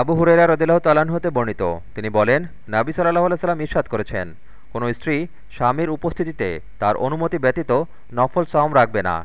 আবু হুরেরা রদিল্লাহ তালান হতে বর্ণিত। তিনি বলেন, নাবি সাল্লাহ সাল্লাম ইরশাদ করেছেন। কোনো স্ত্রী স্বামীর উপস্থিতিতে তার অনুমতি ব্যতীত নফল সাওম রাখবে না।